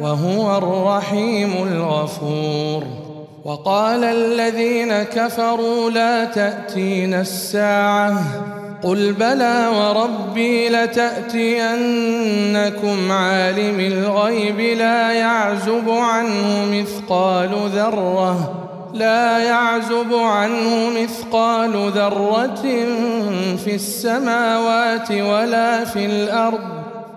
وهو الرحيم الغفور. وقال الذين كفروا لا تاتينا الساعة. قل بلى وربي لتأتينكم عالم الغيب لا يعزب عنه مثقال ذرة. لا يعزب عنه مثقال ذرة في السماوات ولا في الأرض.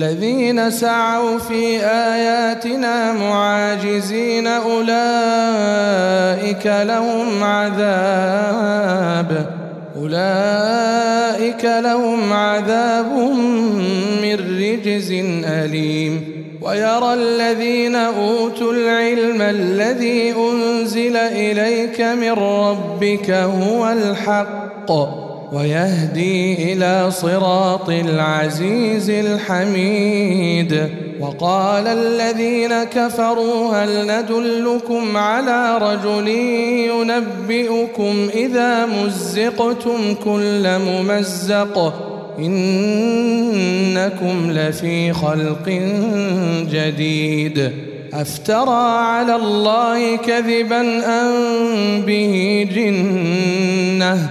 الذين سعوا في آياتنا معاجزين أولئك لهم عذاب أولئك لهم عذاب من رجز أليم. ويرى الذين أوتوا العلم الذي أنزل إليك من ربك هو الحق. ويهدي إلى صراط العزيز الحميد. وقال الذين كفروا هل ندلكم على رجل ينبئكم إذا مزقتم كل ممزق؟ إنكم لفي خلق جديد. أفترى على الله كذبا أم به جنة؟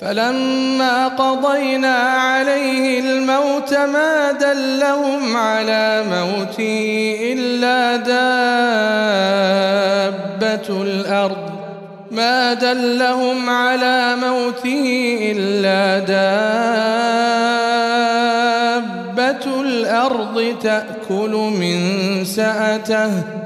فلما قضينا عليه الموت ما دلهم على موته إلا دابة الأرض. ما دلهم على موته إلا دابة الأرض تأكل من سأته.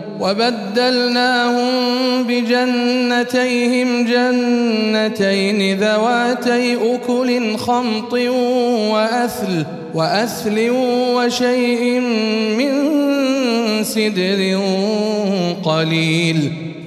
وبدلناهم بجنتيهم جنتين ذواتي أكل خمط وأثل وأثل وشيء من سدر قليل.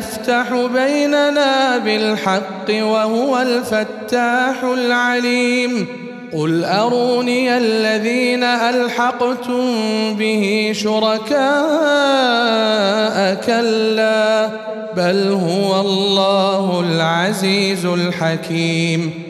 يفتح بيننا بالحق وهو الفتاح العليم. قل أروني الذين ألحقتم به شركاء كلا بل هو الله العزيز الحكيم.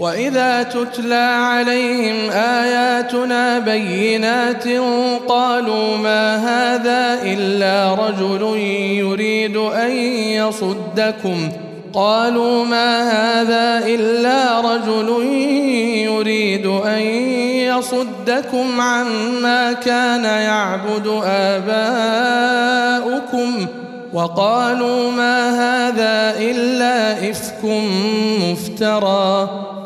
وإذا تتلى عليهم آياتنا بينات قالوا ما هذا إلا رجل يريد أن يصدكم قالوا ما هذا إلا رجل يريد أن يصدكم عما كان يعبد آباؤكم وقالوا ما هذا إلا إفك مفترى